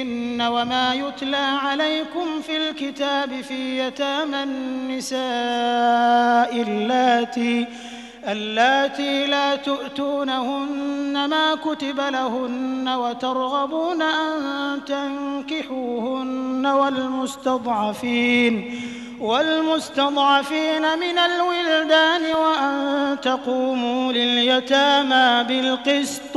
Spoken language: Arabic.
فيهن وما يتلى عليكم في الكتاب في يتامى النساء اللاتي اللاتي لا تؤتونهن ما كتب لهن وترغبون أن تنكحوهن والمستضعفين والمستضعفين من الولدان وأن تقوموا لليتامى بالقسط